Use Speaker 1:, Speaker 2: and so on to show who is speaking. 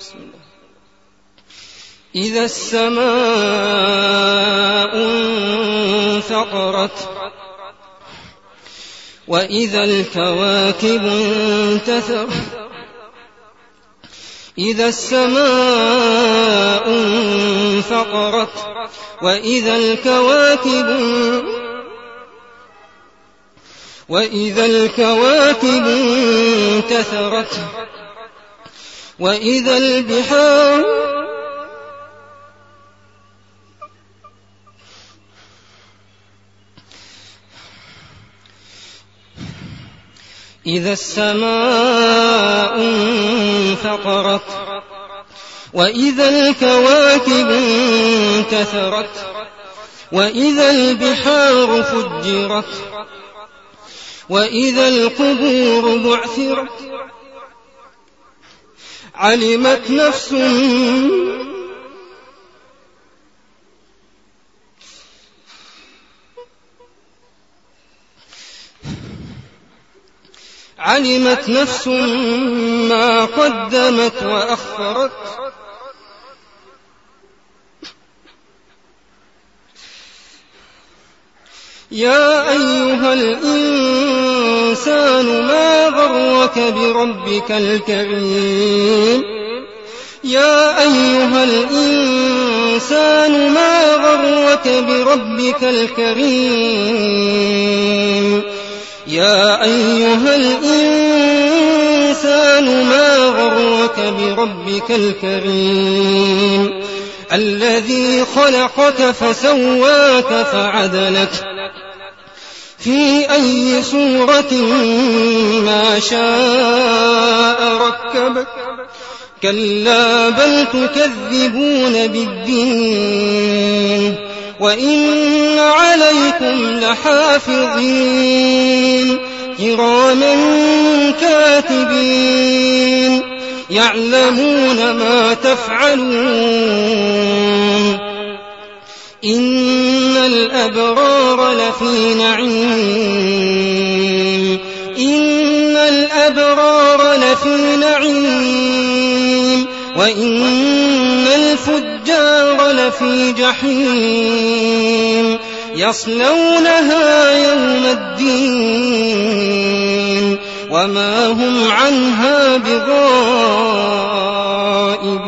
Speaker 1: بسم الله إذا السماء انفقرت وإذا الكواكب انتثر إذا السماء انفقرت وإذا الكواكب وإذا الكواكب انتثرت وإذا البحار إذا السماء انفطرت وإذا الكواكب انتثرت وإذا البحار فجرت وإذا القبور بعثرت علمت نفس علمت نفس ما قدمت وأخرت يا أيها الإنسان الإنسان ما غرك بربك الكريم يا أيها الإنسان ما غرك بربك الكريم يا أيها الإنسان ما غرك بربك الكريم الذي خلقك فسواك فعدلك في أي صورة ما شاء ركبك كلا بل تكذبون بالدين وإن عليكم لحافظين كراما كاتبين يعلمون ما تفعلون إن الأبرار لفي نعيم إن الأبرار لفي نعيم وإن الفجار لفي جحيم يصلونها يوم الدين وما هم عنها بغائب